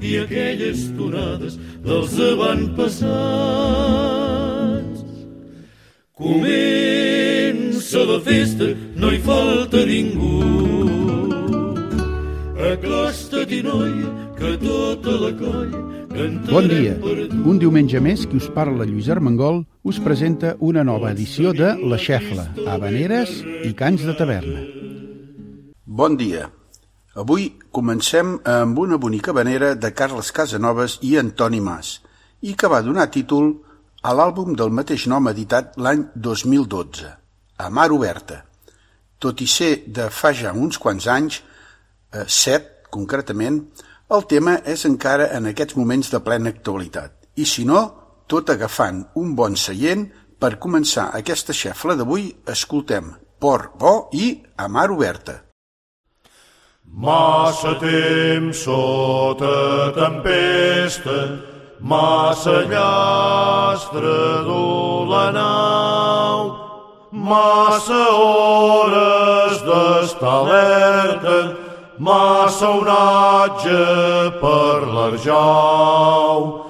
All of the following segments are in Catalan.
i aquelles tonades dels avantpassats. Comença la festa, no hi falta ningú. Acosta-t'hi, noia, que tota la colla cantarem Bon dia. Un diumenge més, qui us parla Lluís Armengol us presenta una nova edició de La Xefla, Habaneres i Cants de Taverna. Bon dia. Avui comencem amb una bonica vanera de Carles Casanovas i Antoni Mas i que va donar títol a l'àlbum del mateix nom editat l'any 2012, A Mar Oberta. Tot i ser de fa ja uns quants anys, eh, set concretament, el tema és encara en aquests moments de plena actualitat. I si no, tot agafant un bon seient, per començar aquesta xefla d'avui, escoltem Port Bo i A Mar Oberta. Massa temps sota tempesta, massa llastre dur la nau, massa hores d'estar alerta, massa onatge per l'arjau,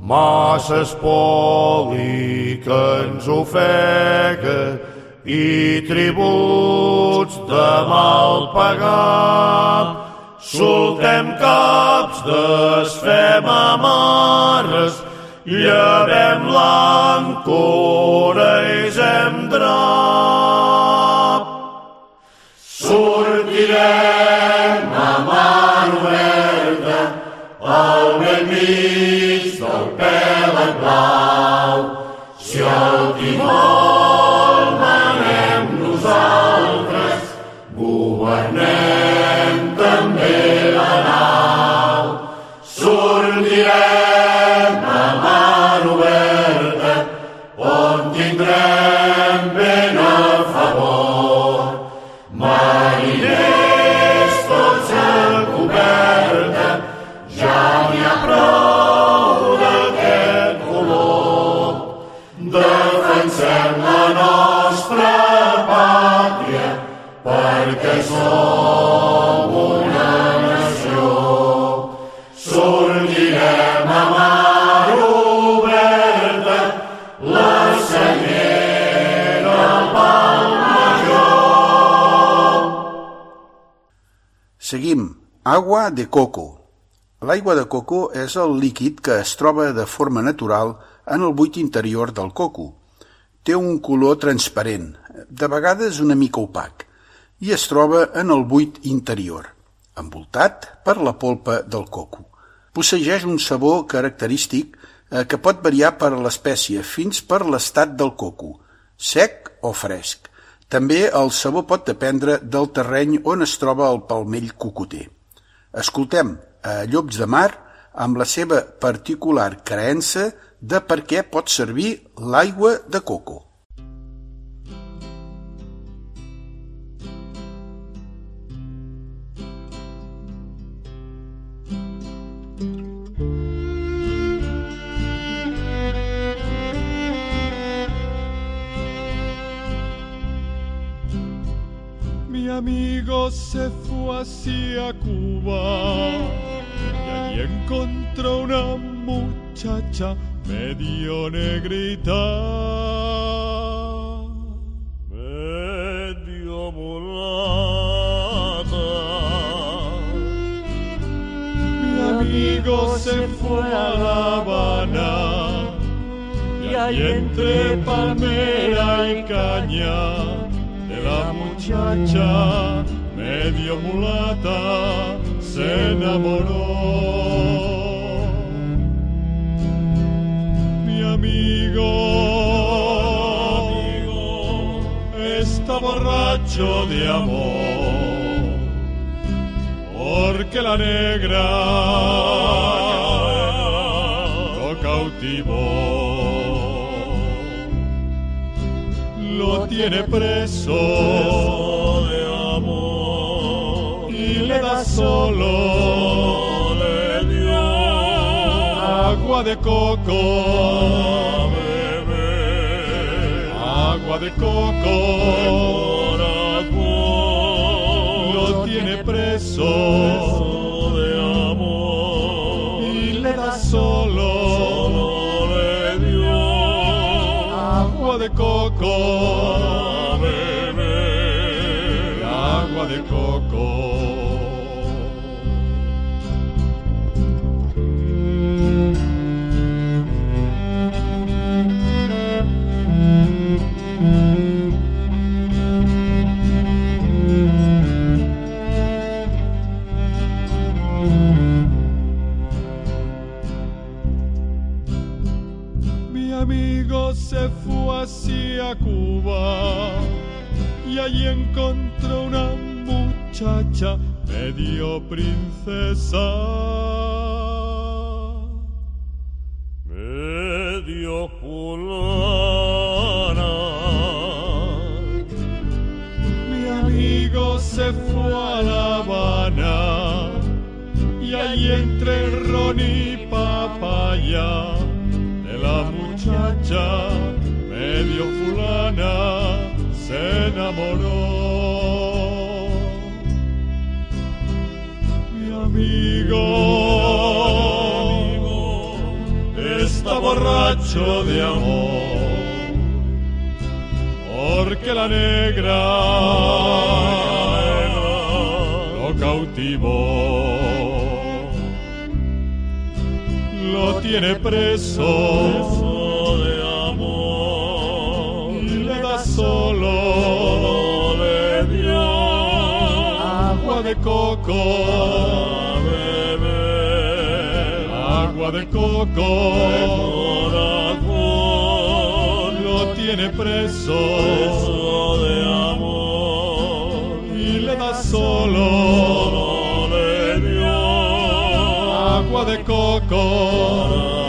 massa espoli que ens ofega, i tributs de mal pagar. Soltem caps, desfem amarres, llevem l'àncora i hem drap. Sortirem a mar oberta, al vell mig del pelat blau. Si el timó de coco. L'aigua de coco és el líquid que es troba de forma natural en el buit interior del coco. Té un color transparent, de vegades una mica opac, i es troba en el buit interior, envoltat per la polpa del coco. Posseeix un sabor característic eh, que pot variar per l'espècie fins per l'estat del coco, sec o fresc. També el sabor pot dependre del terreny on es troba el palmell cocoter. Escoltem a Llops de Mar amb la seva particular creença de per què pot servir l'aigua de coco. Mi amigo se fue hacia Cuba y allí encontró una muchacha medio negrita. Medio mulata. Mi amigo se fue a La Habana y entre palmera y caña muchacha medio mulata se enamoró. Mi amigo, está borracho de amor, porque la negra tiene preso de amor y le da solo le dio agua de coco a beber, agua de coco lo tiene preso de amor y le da solo le dio agua de coco a coco lo tiene preso. De amor. Y le da solo dio agua de coco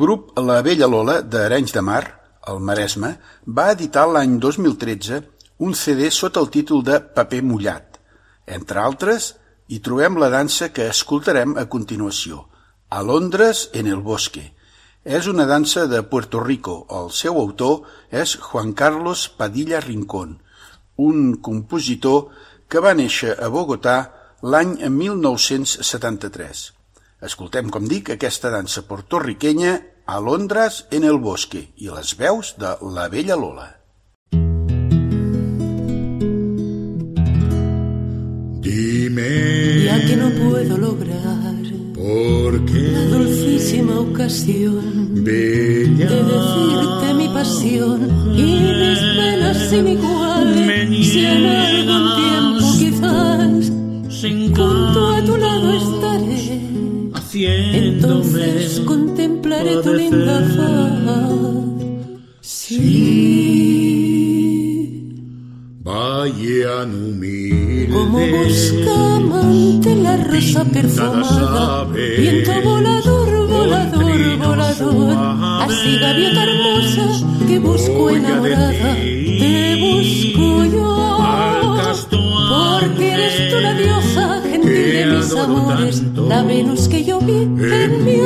grup La Vella Lola d'Arenys de Mar, al Maresme, va editar l'any 2013 un CD sota el títol de Paper mullat. Entre altres, hi trobem la dansa que escoltarem a continuació, A Londres en el bosque. És una dansa de Puerto Rico. El seu autor és Juan Carlos Padilla Rincón, un compositor que va néixer a Bogotà l'any 1973. Escoltem, com dic, aquesta dansa portorriquenya a Londres en el bosque i les veus de la vella Lola. Dime Ya que no puedo lograr por la qué, dulcísima ocasión bella, de decirte mi pasión y mis penas sin igual. Me Si contemplaré tu linda faz. Sí. vayan humildes Como busca amante la rosa perfumada, viento volador, volador, volador, así gaviota hermosa que busco enamorada, te busco yo, porque eres tú la diosa gentil de mis amores, la Venus que yo vi en mi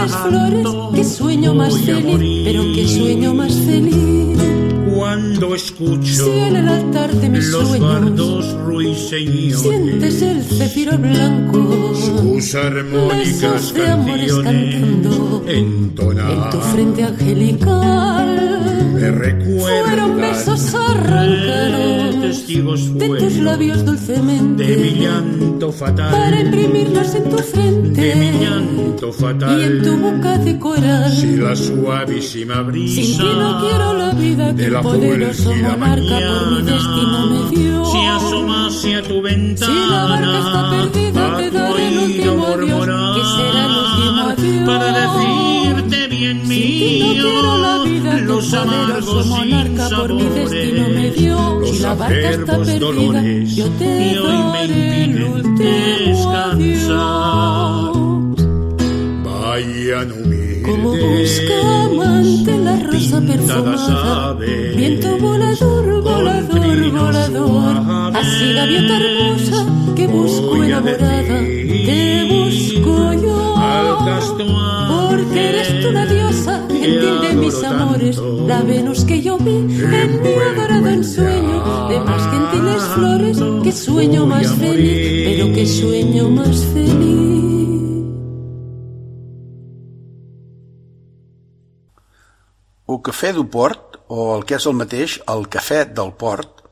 las flores, que sueño más feliz, pero que sueño más feliz. Cuando escucho Si en el altar de mis los sueños bardos ruiseñores, sientes el cefiro blanco, sus armónicas besos de amores cantando entonar, en tu frente angelical. Me recuerdan Fueron besos arrancados testigos de tus fueron labios dulcemente de mi llanto fatal, para imprimirlos en tu frente de mi llanto fatal. y en tu boca de coral. Si la suavísima brisa Sin ti no quiero la vida que de el la poderoso monarca por mi mañana, destino me dio. Si asomase a tu ventana, Si la barca está perdida, los amargos monarca por mi destino me dio. los la barca está perdida, dolores, yo te y hoy me impiden último descansar. adiós. Vayan humildes, Como busca amante la rosa perfumada, aves, viento volador, volador, volador, así gaviota hermosa que busco enamorada, te busco yo, porque eres tú la diosa, gentil de mis amores, la Venus que yo vi en mi adorado en ensueño, de más gentiles flores, que sueño más feliz, pero que sueño más feliz. O Cafè du Port, o el que és el mateix, el Cafè del Port,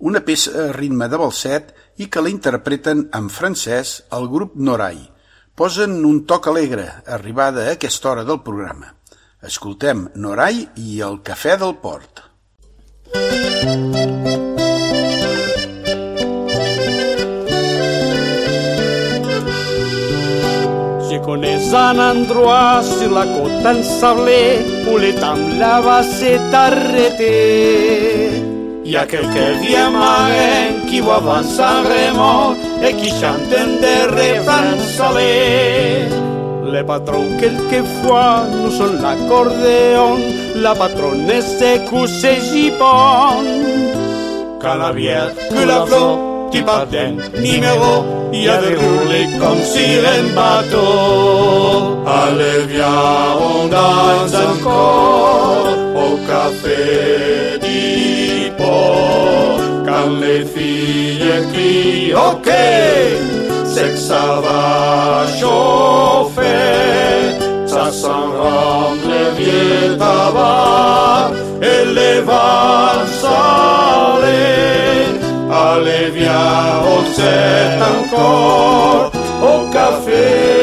una peça a ritme de balset i que la interpreten en francès el grup Norai. Posen un toc alegre, arribada a aquesta hora del programa. Escoltem Norai i el Cafè del Port. Je connais un endroit sur la côte ensablée Hi ha quelques amaguen qui ho avança remor et qui chanten de refrançaler. Le patró quelque fois nous son l'accordéon, la patronne se cousse gibon. Calavière que la flor qui patent numéro y a des déroulé comme sur un bateau. Allez viens on danse encore au café les filles crient, ok, c'est que ça va chauffer. Ça sent rendre les vieux tabac et les valses salées. Allez, viens, café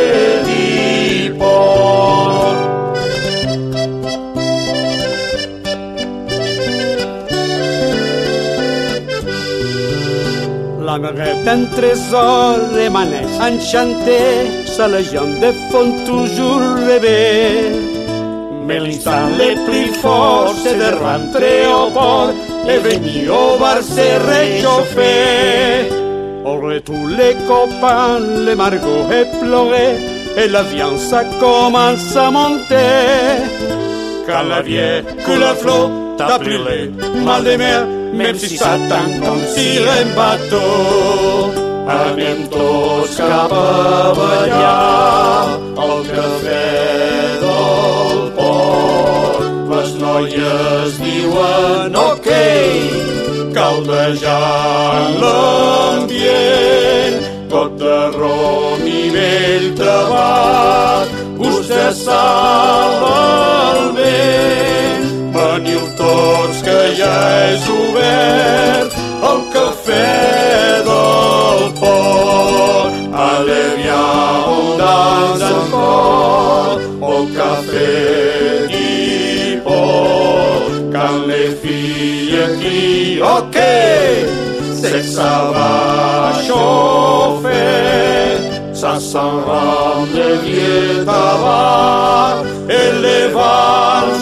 Est un trésor émanait enchanté, sa légende font toujours rêver. Mais l'instant le plus fort, c'est de rentrer au port et venir au bar se réchauffer. Au retour, les copains, les margots éplorés, et la viande, commence à monter. Quand la vieille que la flot t'a brûlé, mal de mer, même si comme sur un bateau. Anem tots cap a ballar al cafè del port. Les noies diuen ok, caldejant l'ambient, tot de rom i vell tabac, vostè el ja és obert el cafè del port. Alevia ondans en cor, o cafè di port. Quand les filles crient ok, c'est ça va chauffer. Ça sent rendre les vieux tabac et les valses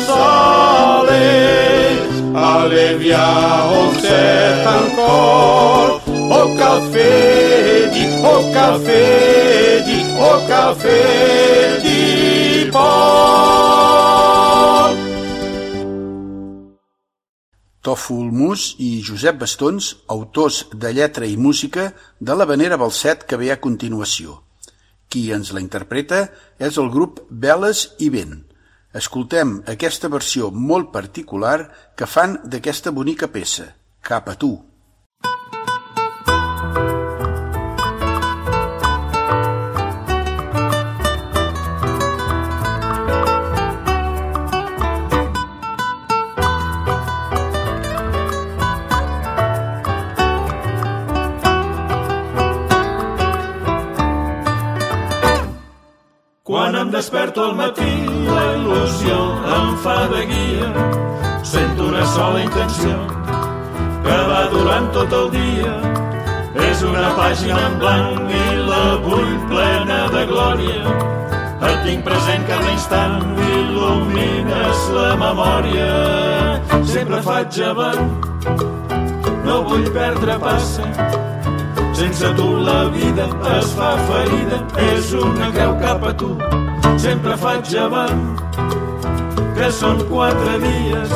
viens, on sait encore au café, dit au café, dit au café, dit port. Tofu Ulmus i Josep Bastons, autors de lletra i música de la Vanera Balset que ve a continuació. Qui ens la interpreta és el grup Veles i Vent. Escoltem aquesta versió molt particular que fan d'aquesta bonica peça, Cap a tu. Quan em desperto al matí, la il·lusió em fa de guia. Sento una sola intenció que va durant tot el dia. És una pàgina en blanc i la vull plena de glòria. Et tinc present cada instant, il·lumines la memòria. Sempre faig avant, no vull perdre passa sense tu la vida es fa ferida, és una creu cap a tu. Sempre faig avant, que són quatre dies,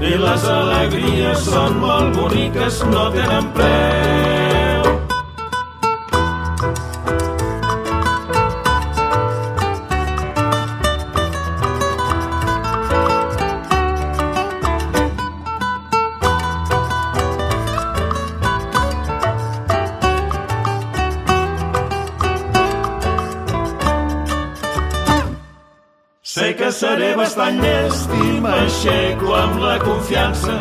i les alegries són molt boniques, no tenen preu. Llest i m'aixeco amb la confiança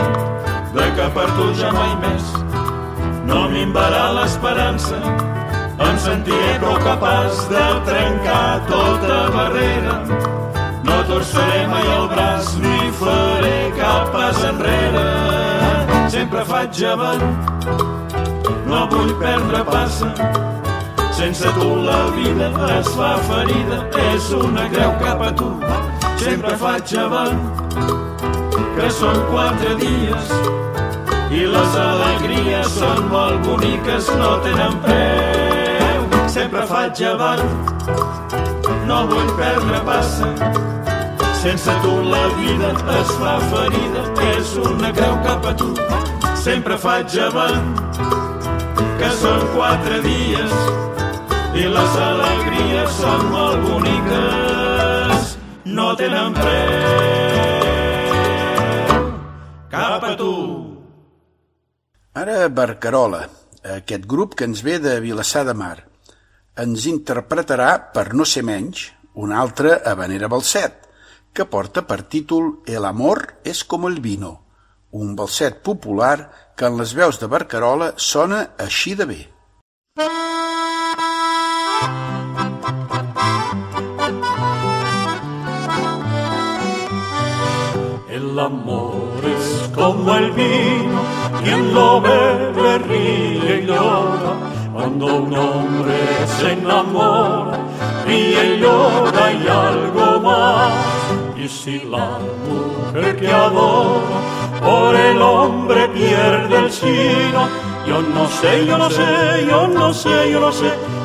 de que per tu ja mai més no minvarà l'esperança. Em sentiré prou capaç de trencar tota barrera. No torçaré mai el braç ni faré cap pas enrere. Sempre faig avant, no vull perdre passa. Sense tu la vida es fa ferida, és una greu cap a tu. Sempre faig avant, que són quatre dies, i les alegries són molt boniques, no tenen preu. Sempre faig avant, no vull perdre passa. Sense tu la vida es fa ferida, és una creu cap a tu. Sempre faig avant, que són quatre dies, i les alegries són molt boniques, no tenen preu. Cap a tu! Ara Barcarola, aquest grup que ens ve de Vilassar de Mar, ens interpretarà, per no ser menys, una altra habanera balset, que porta per títol El amor es como el vino, un balset popular que en les veus de Barcarola sona així de bé. El amor es como el vino, quien lo bebe ríe y llora. Cuando un hombre se enamora, ríe y llora y algo más. Y si la mujer que adora por el hombre pierde el sino, yo no sé, yo no sé, yo no sé, yo no sé, yo no sé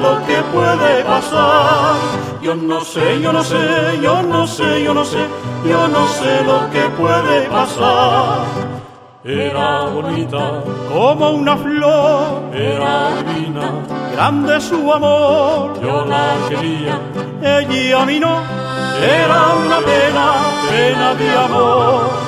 lo que puede pasar. Yo no sé, yo no sé, yo no sé, yo no sé, yo no sé lo que puede pasar. Era bonita como una flor, era divina, grande su amor. Yo la quería, ella a mí no, era una pena, pena de amor.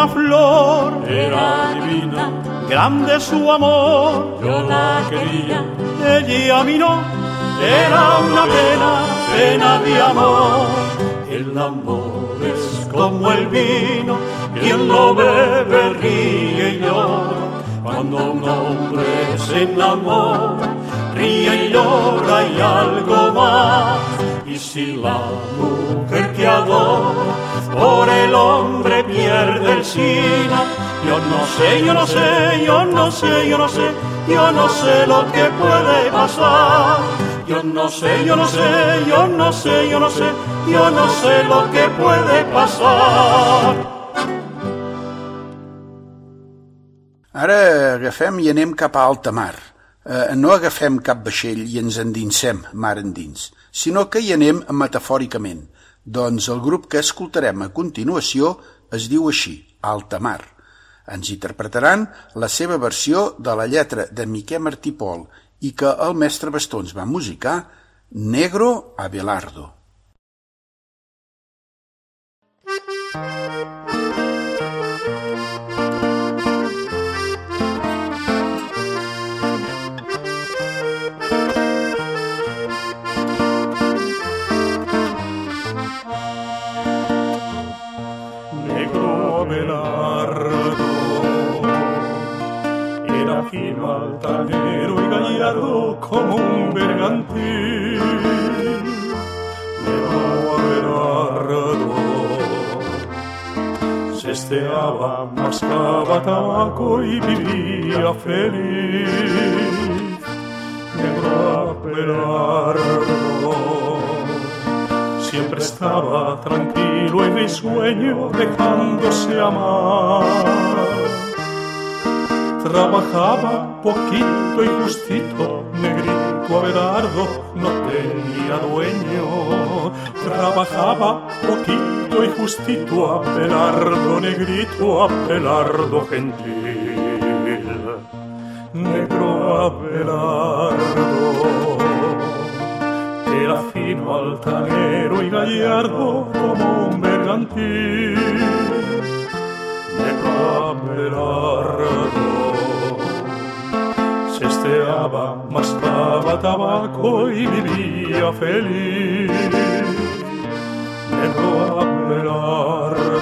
Una flor, era divina, grande su amor. Yo la quería, ella a mí no, era una pena, pena de amor. El amor es como el vino, quien lo bebe ríe y llora. Cuando un hombre se enamora, ríe y llora y algo más. Y si la mujer que adora por el hombre pierde el sino, Yo no sé, yo no sé, yo no sé, yo no sé, yo no sé lo que puede pasar. Yo no sé, yo no sé, yo no sé, yo no sé, yo no sé lo que puede pasar. Ara agafem i anem cap a alta mar. Eh, no agafem cap vaixell i ens endinsem mar endins, sinó que hi anem metafòricament. Doncs el grup que escoltarem a continuació es diu així, Alta Mar. Ens interpretaran la seva versió de la lletra de Miquel Martí Pol i que el mestre Bastons va musicar Negro Abelardo. negro era fino, altanero y gallardo como un bergantín. Abelardo se esteaba, mascaba tabaco y vivía feliz. Negro Abelardo siempre estaba tranquilo y risueño dejándose amar. Trabajaba poquito y justito, negrito Abelardo no tenía dueño. Trabajaba poquito y justito, Abelardo negrito, Abelardo gentil. Negro Abelardo era fino, altanero y gallardo como un bergantín. Negro Abelardo se esteaba, mascaba tabaco y vivía feliz. Negro Abelardo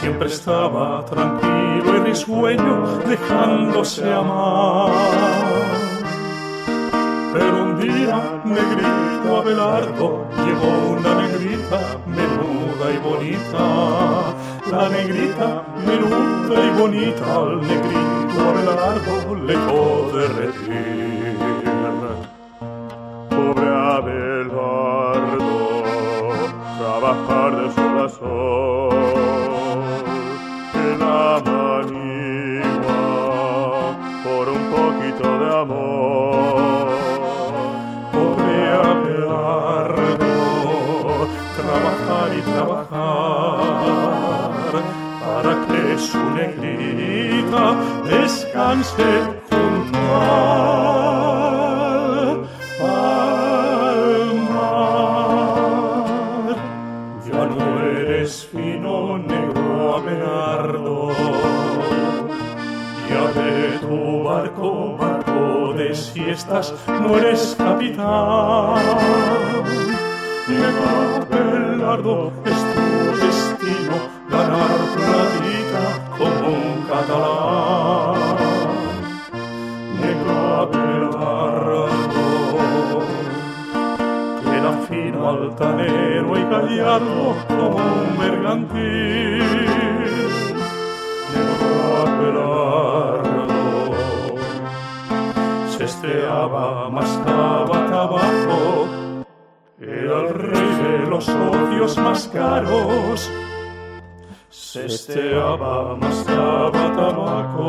siempre estaba tranquilo y risueño dejándose amar. Día, negrito Abelardo, llegó una negrita menuda y bonita. La negrita menuda y bonita al negrito Abelardo le dejó derretir. Pobre Abelardo, trabajar de sol a sol, su negrita descanse junto al, mar. Ya no eres fino negro Abelardo, ya de tu barco, barco de siestas, no eres capitán. Negro Abelardo, altanero y gallardo como un bergantín. Negro Abelardo se esteaba, mascaba tabaco, era el rey de los ocios más caros. Se esteaba, mascaba tabaco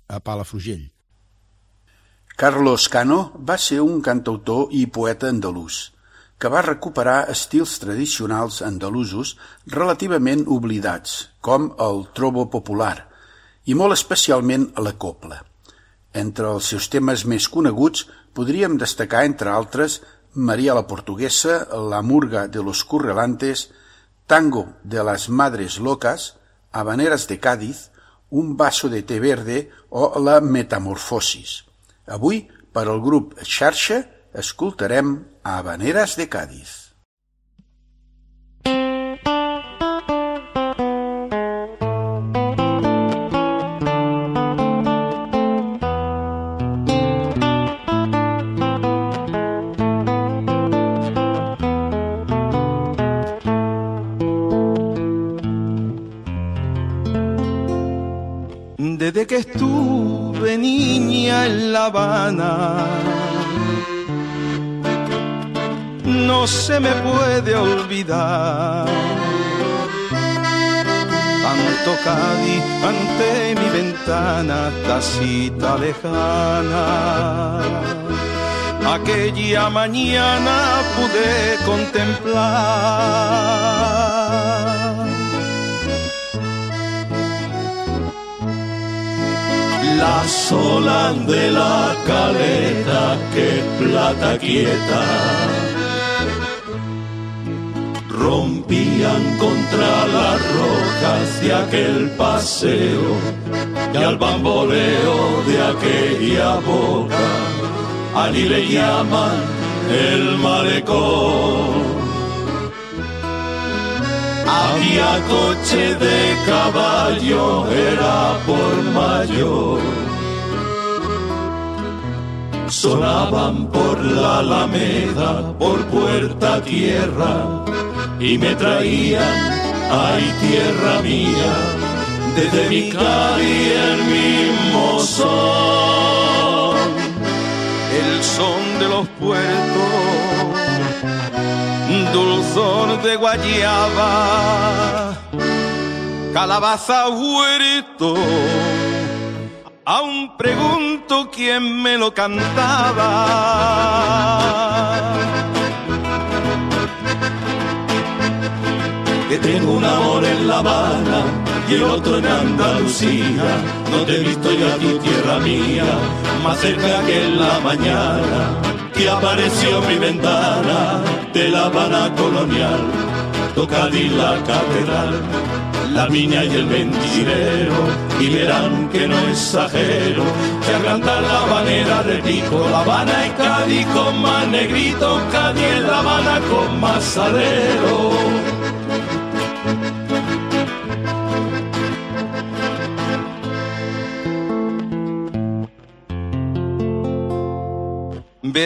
a Palafrugell. Carlos Cano va ser un cantautor i poeta andalús. que va recuperar estils tradicionals andalusos relativament oblidats, com el trobo popular, i molt especialment la copla. Entre els seus temes més coneguts podríem destacar, entre altres, Maria la Portuguesa, La Murga de los Currelantes, Tango de las Madres Locas, Habaneras de Cádiz, Un vaso de té verde o La Metamorfosis. Avui, per al grup Xarxa, escoltarem Habaneras de Cádiz. Me puede olvidar. Tanto Cádiz ante mi ventana, tacita lejana. Aquella mañana pude contemplar Las olas de la caleta, que plata quieta, rompían contra las rocas de aquel paseo y al bamboleo de aquella boca. Allí le llaman el malecón. Había coche de caballo, era por mayor. Sonaban por la alameda, por puerta tierra, y me traían, ay tierra mía, desde mi Cali el mismo son. el son de los puertos, dulzor de guayaba, calabaza huerto. Aún pregunto quién me lo cantaba. Que tengo un amor en La Habana y el otro en Andalucía. No te he visto yo aquí, tierra mía, más cerca que en la mañana, que apareció mi ventana de La Habana colonial, Tocadí la catedral. La viña y el mentirero, y verán que no exagero, que al cantar la habanera repito, La Habana y Cádiz con más negrito, Cádiz en La Habana con más salero.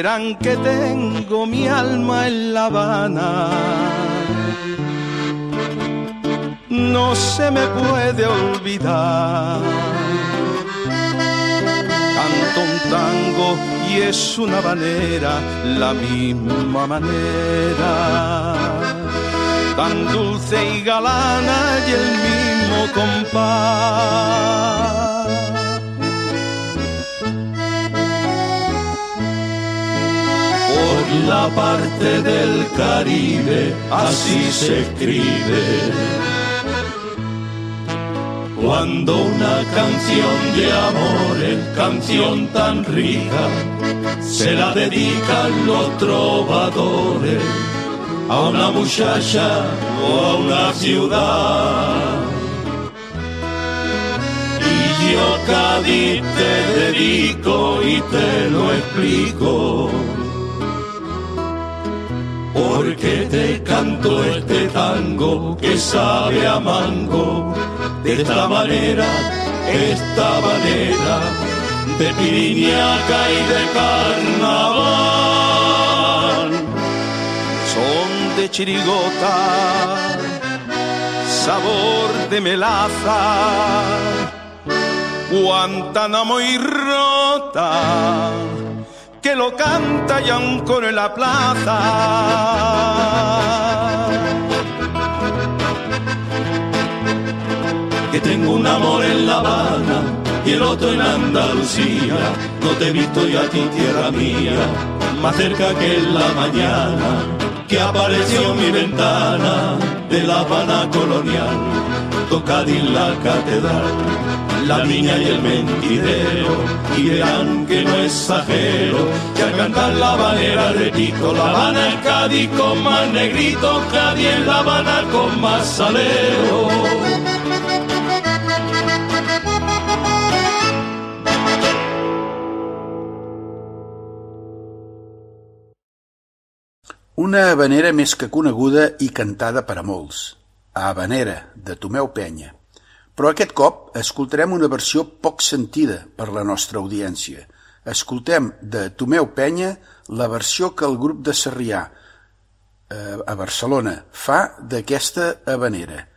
Verán que tengo mi alma en La Habana. No se me puede olvidar. Canto un tango y es una manera, la misma manera. Tan dulce y galana y el mismo compás. La parte del Caribe, así se escribe. Cuando una canción de amor canción tan rica, se la dedican los trovadores a una muchacha o a una ciudad. Y yo Cádiz te dedico y te lo explico porque te canto este tango que sabe a mango. De esta manera, esta manera de piriñaca y de carnaval. son de chirigota, sabor de melaza, Guantánamo y rota, que lo canta ya un coro en la plaza. que tengo un amor en La Habana y el otro en Andalucía. No te he visto yo a ti, tierra mía, más cerca que en la mañana, que apareció en mi ventana de la Habana colonial, en la catedral, la niña y el mentidero, y verán que no es ajero, que al cantar la habanera repito, la Habana en Cádiz con más negrito, Cádiz en la Habana con más salero. Una habanera més que coneguda i cantada per a a Habanera, de Tomeu Penya. Però aquest cop escoltarem una versió poc sentida per la nostra audiència. Escoltem de Tomeu Penya la versió que el grup de Sarrià, eh, a Barcelona, fa d'aquesta habanera.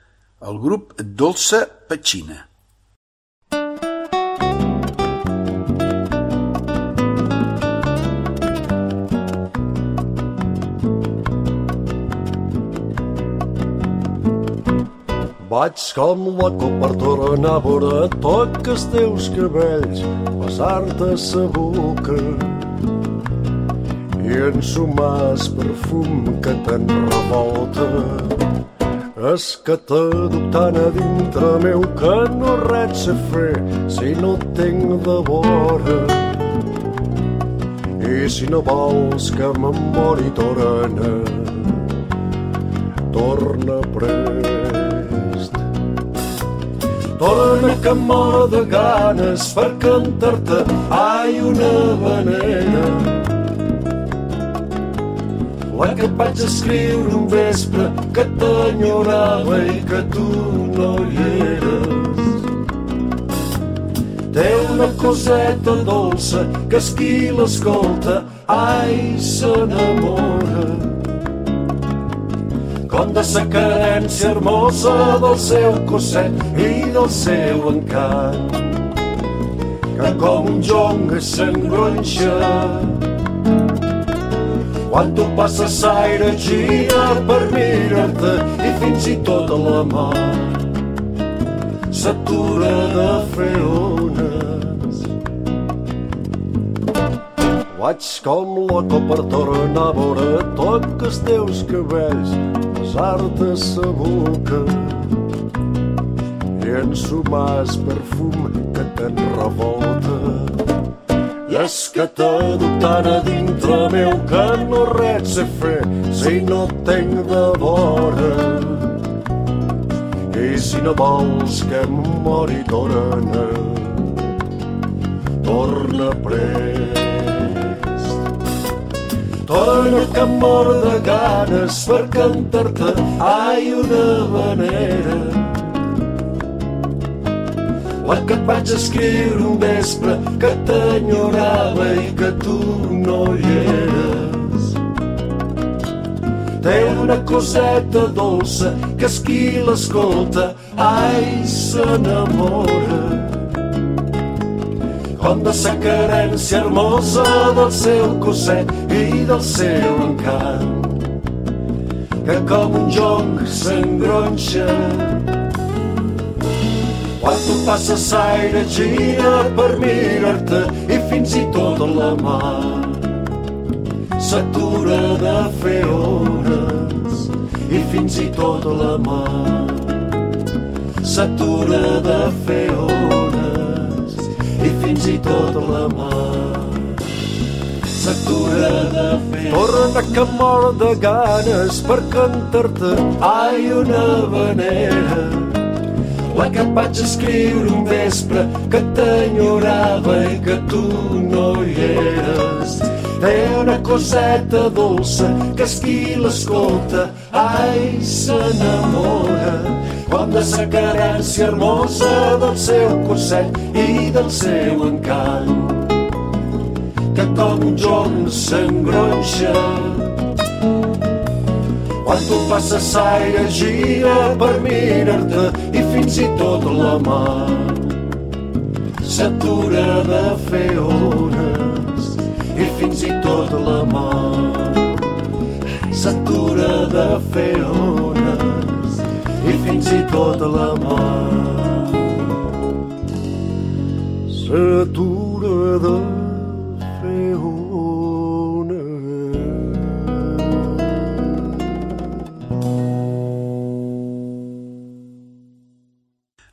El grup Dolça Petxina. Vaig com loco per tornar a veure tot que els teus cabells besar-te sa boca i ensumar el perfum que te'n revolta. És que tan a dintre meu que no res a fer si no tinc de vora. I si no vols que me'n mori torna. Torna pres Torna que em moro de ganes per cantar-te ai una vanera la que et vaig escriure un vespre que t'enyorava i que tu no hi eres. Té una coseta dolça que és qui l'escolta ai s'enamora com de sa cadència hermosa del seu cosset i del seu encant que com un jonc s'engronxa. Quan tu passes aire gira per mirar-te i fins i tot a la mà s'atura de fer vaig com loco per tornar a veure tot els teus cabells besar-te sa boca i ensumar el perfum que te'n revolta. I és que t'aduc tan a dintre meu que no res sé fer si no tenc de vora. I si no vols que em mori torna, torna pres. Torna que em mor de ganes per cantar-te ai una manera. La que et vaig escriure un vespre que t'enyorava i que tu no hi eres. Té una coseta dolça que és qui l'escolta ai s'enamora com de sa carència hermosa del seu cosset i del seu encant. Que com un jonc s'engronxa. Quan tu passes aire gira per mirar-te i fins i tot la mà s'atura de fer hores i fins i tot la mà s'atura de fer hores i fins i tot la mà s'atura de fer. Torna que mor de ganes per cantar-te, ai, una vanera. La que vaig escriure un vespre que t'enyorava i que tu no hi eres. Té una coseta dolça que és qui l'escolta, ai, s'enamora com de sa carència hermosa del seu cosset i del seu encant que com un jorn s'engronxa. Quan tu passes aire gira per mirar-te i fins i tot la mà s'atura de fer hores i fins i tot la mort. S'atura de fer ones i fins i tot la mort. S'atura de fer ones.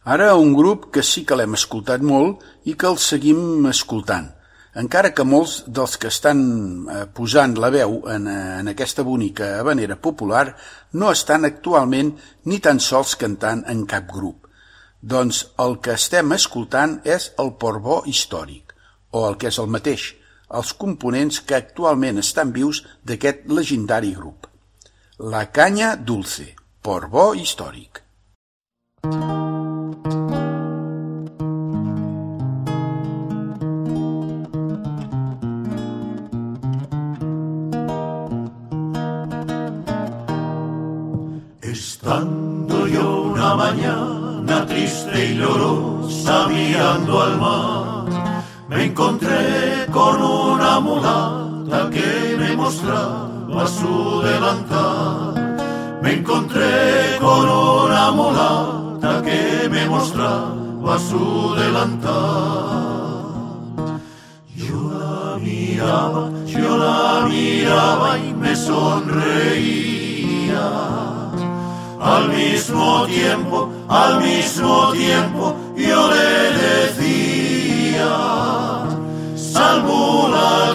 Ara un grup que sí que l'hem escoltat molt i que el seguim escoltant encara que molts dels que estan eh, posant la veu en, eh, en aquesta bonica habanera popular no estan actualment ni tan sols cantant en cap grup. Doncs el que estem escoltant és el Portbó històric, o el que és el mateix, els components que actualment estan vius d'aquest legendari grup. La canya dulce, Portbó històric. Estando yo una mañana triste y llorosa mirando al mar, me encontré con una mulata que me mostraba su delantal. Me encontré con una mulata que me mostraba su delantal. Yo la miraba, yo la miraba y me sonreía. Al mismo tiempo, al mismo tiempo, yo le decía, sal mulatina,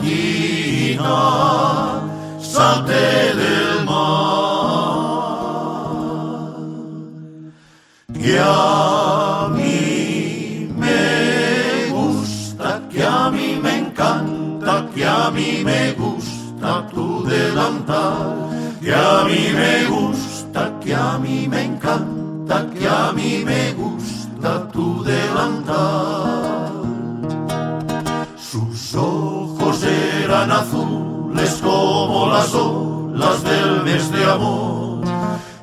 salte del mar, que a mí me gusta, que a mí me encanta, que a mí me gusta tu delantal, que a mí me gusta que a mí me encanta, que a mí me gusta tu delantal. Sus ojos eran azules como las olas del mes de amor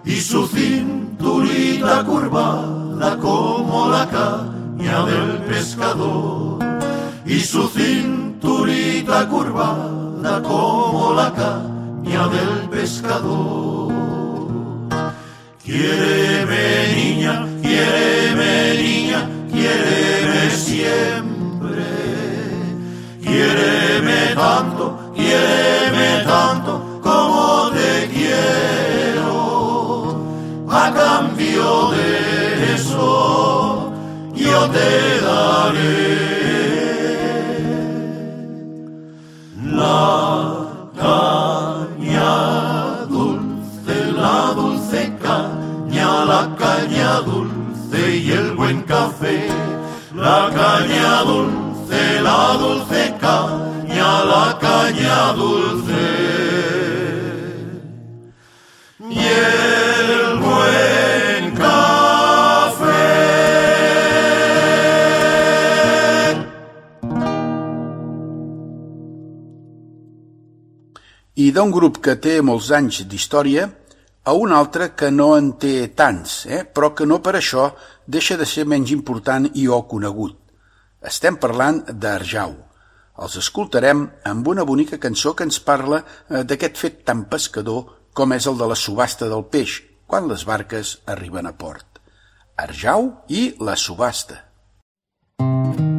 y su cinturita curvada como la caña del pescador y su cinturita curvada como la caña del pescador. Quiéreme niña, que té molts anys d'història a un altre que no en té tants, eh? però que no per això deixa de ser menys important i o conegut. Estem parlant d'Arjau. Els escoltarem amb una bonica cançó que ens parla eh, d'aquest fet tan pescador com és el de la subhasta del peix, quan les barques arriben a port. Arjau i la subhasta. A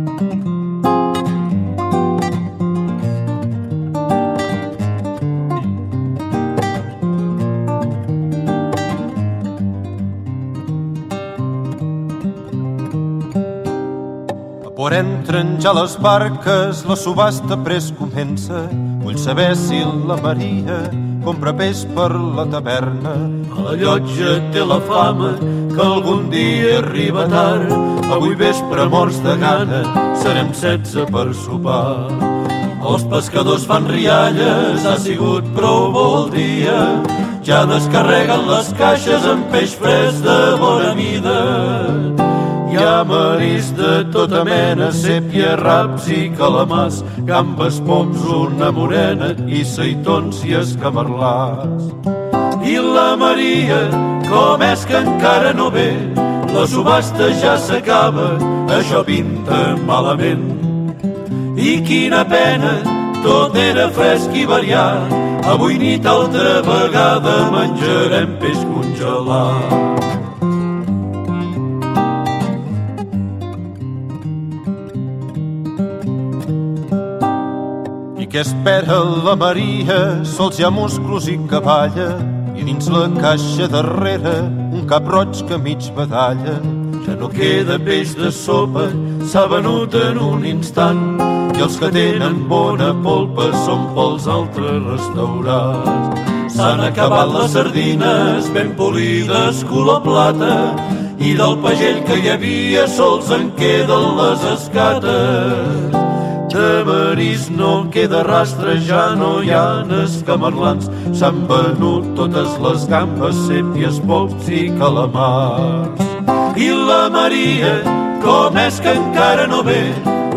por entren ja les barques, la subhasta pres comença. Vull saber si la Maria compra peix per la taverna. A la llotja té la fama que algun dia arriba tard. Avui vespre morts de gana, serem setze per sopar. Els pescadors fan rialles, ha sigut prou vol dia. Ja descarreguen les caixes amb peix fresc de bona mida. Hi ha maris de tota mena, sèpia, raps i calamars, gambes, poms, una morena i seitons i escamarlars. I la Maria, com és que encara no ve? La subhasta ja s'acaba, això pinta malament. I quina pena, tot era fresc i variat. Avui nit altra vegada menjarem peix congelat. Què espera la Maria? Sols hi ha musclos i cavalla i dins la caixa darrere un cap roig que mig badalla. que no queda peix de sopa, s'ha venut en un instant i els que tenen bona polpa són pels altres restaurants. S'han acabat les sardines ben polides color plata i del pagell que hi havia sols en queden les escates. De marís no queda rastre, ja no hi ha escamarlans, s'han venut totes les gambes, sèpies, pops i calamars. I la Maria, com és que encara no ve?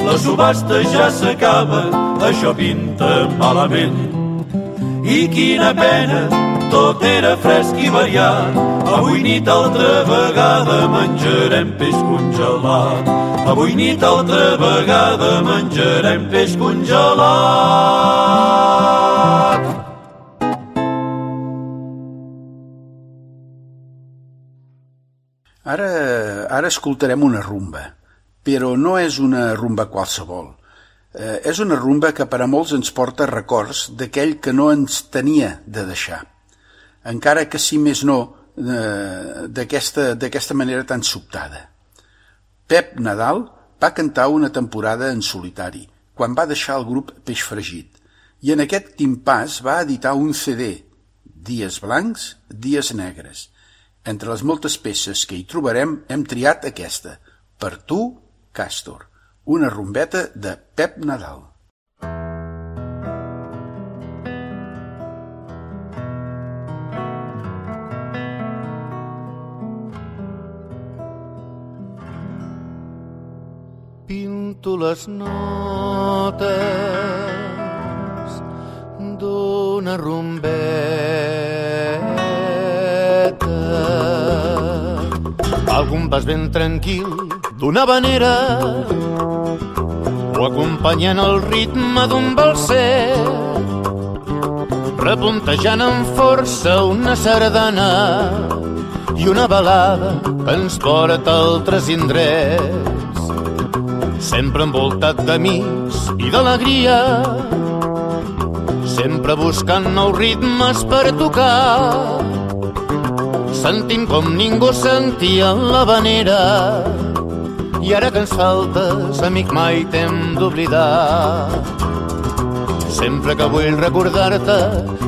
La subhasta ja s'acaba, això pinta malament. I quina pena, tot era fresc i variat. Avui nit altra vegada menjarem peix congelat. Avui nit altra vegada menjarem peix congelat. Ara, ara escoltarem una rumba, però no és una rumba qualsevol. Eh, és una rumba que per a molts ens porta records d'aquell que no ens tenia de deixar. Encara que si més no, eh, d'aquesta manera tan sobtada. Pep Nadal va cantar una temporada en solitari, quan va deixar el grup Peix Fregit, i en aquest timpàs va editar un CD, Dies blancs, dies negres. Entre les moltes peces que hi trobarem hem triat aquesta, Per tu, Càstor, una rumbeta de Pep Nadal. Pinto les notes d'una rumbeta. Al compàs ben tranquil d'una vanera o acompanyant el ritme d'un balset repuntejant amb força una sardana i una balada que ens porta a altres indrets sempre envoltat d'amics i d'alegria sempre buscant nous ritmes per tocar sentint com ningú sentia la vanera i ara que ens faltes, amic, mai t'hem d'oblidar. Sempre que vull recordar-te,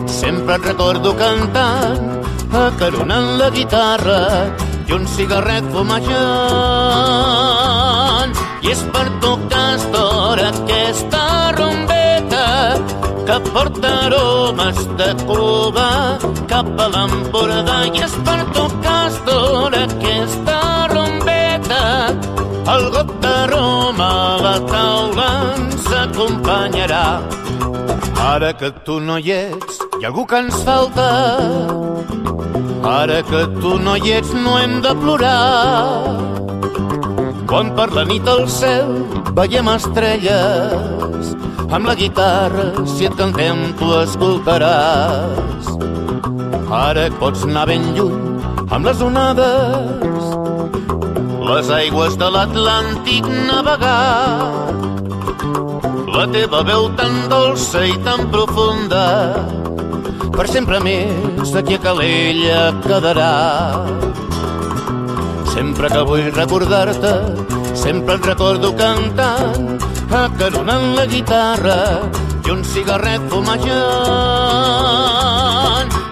sempre et recordo cantant, acaronant la guitarra i un cigarret fumejant. I és per tu, Castor, aquesta rumbeta que porta aromes de Cuba cap a l'Empordà. I és per tu, Castor, aquesta rumbeta el got d'aroma a la taula ens acompanyarà. Ara que tu no hi ets, hi ha algú que ens falta. Ara que tu no hi ets, no hem de plorar. Quan per la nit al cel veiem estrelles, amb la guitarra, si et cantem, tu escoltaràs. Ara pots anar ben lluny amb les onades, les aigües de l'Atlàntic navegar. La teva veu tan dolça i tan profunda, per sempre més aquí a Calella quedarà. Sempre que vull recordar-te, sempre et recordo cantant, acaronant la guitarra i un cigarret fumejant.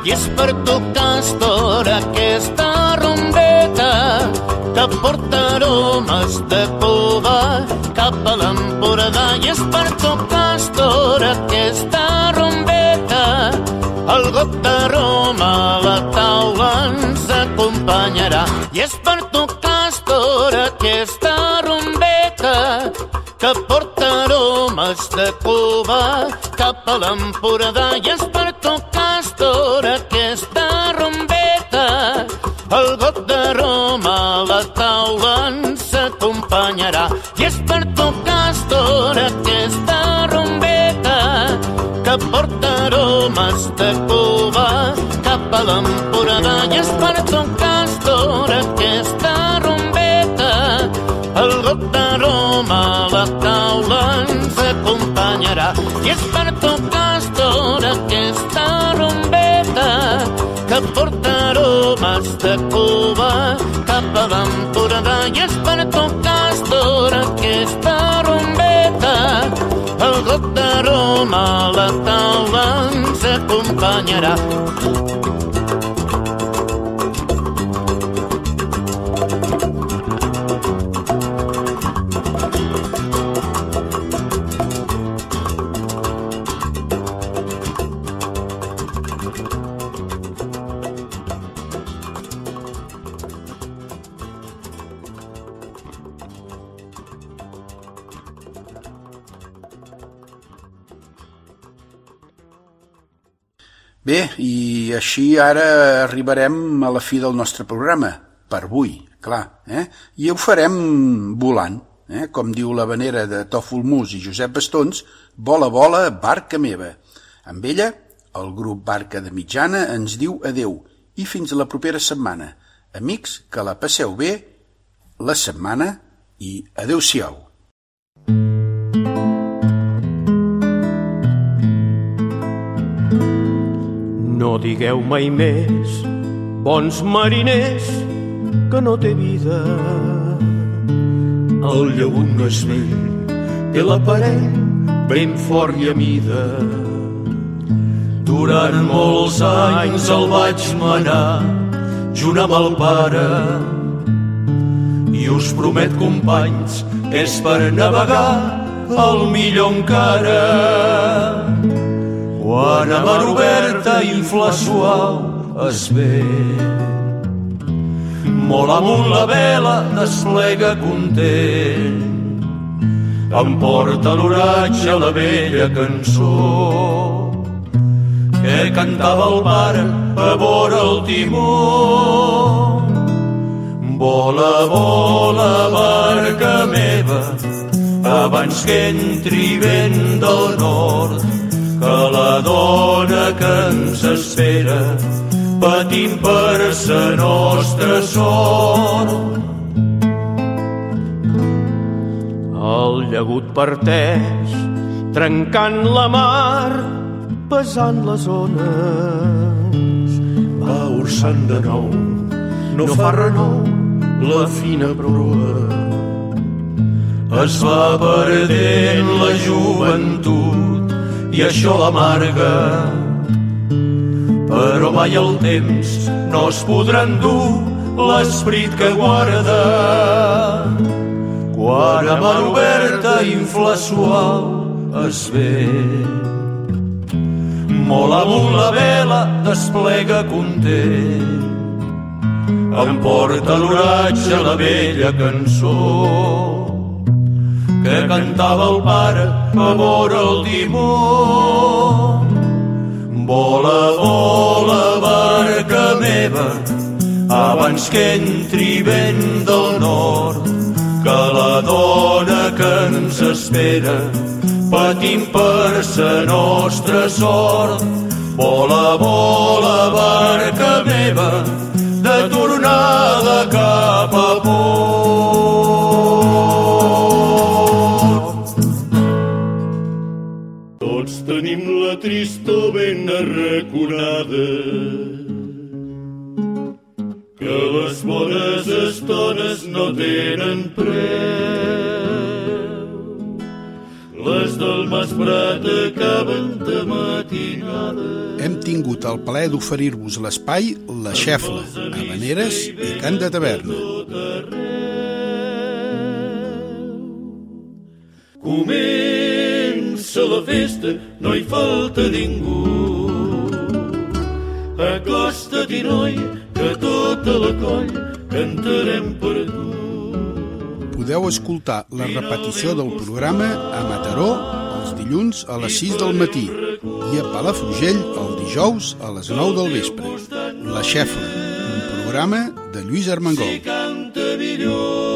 I és per tu, Castor, aquesta rumbeta que porta aromes de Cuba cap a l'Empordà i és per tu, Castor, aquesta rumbeta el got d'aroma a la ens acompanyarà i és per tu, Castor, aquesta rumbeta que porta aromes de Cuba cap a l'Empordà. I és per tu, Castor, aquesta rumbeta el got d'aroma a la taula ens acompanyarà. I és per tu, Castor, aquesta rumbeta que porta aromes de Cuba cap a l'Empordà. I és per tu, Aquesta rumbeta el got d'aroma a la taula ens acompanyarà i és per tu, Castor, aquesta rumbeta que porta aromes de Cuba cap a l'Empordà i és per tocar estora aquesta rombeta. El got d'aroma a la taula ens acompanyarà. Així ara arribarem a la fi del nostre programa, per avui, clar, eh? i ho farem volant, eh? com diu la venera de Tòfol Mus i Josep Bastons, vola, vola, barca meva. Amb ella, el grup Barca de Mitjana ens diu adeu i fins la propera setmana. Amics, que la passeu bé la setmana i adeu-siau. No digueu mai més, bons mariners, que no té vida. El llagut no és vell, té l'aparell ben fort i a mida. Durant molts anys el vaig manar junt amb el pare i us promet, companys, és per navegar el millor encara. Quan a mar oberta infla suau es ve. Molt amunt la vela desplega content. Em porta l'oratge la vella cançó que cantava el pare a vora el timó. Vola, vola, barca meva abans que entri vent del nord que la dona que ens espera patim per sa nostra sort. El llagut parteix, trencant la mar, pesant les ones. Va orçant de nou, no fa renou la fina proa. Es va perdent la joventut i això l'amarga. Però mai el temps no es podrà endur l'esperit que guarda. Quan a mar oberta infla suau es ve. Molt amunt la vela desplega content. Em porta l'oratge la vella cançó que cantava el pare a vora el timó. Vola, vola, barca meva, abans que entri vent del nord, que la dona que ens espera patim per sa nostra sort. Vola, vola, barca arraconada que les bones estones no tenen preu. Les del Masprat acaben de matinada. Hem tingut el plaer d'oferir-vos l'espai La Xefla, Habaneres i Cant de Taverna. Comença la festa, no hi falta ningú. Acosta't i noi, que tota la coll cantarem per tu. Podeu escoltar la repetició del programa a Mataró els dilluns a les 6 del matí i a Palafrugell el dijous a les 9 del vespre. La Xefla, un programa de Lluís Armengol. Canta millor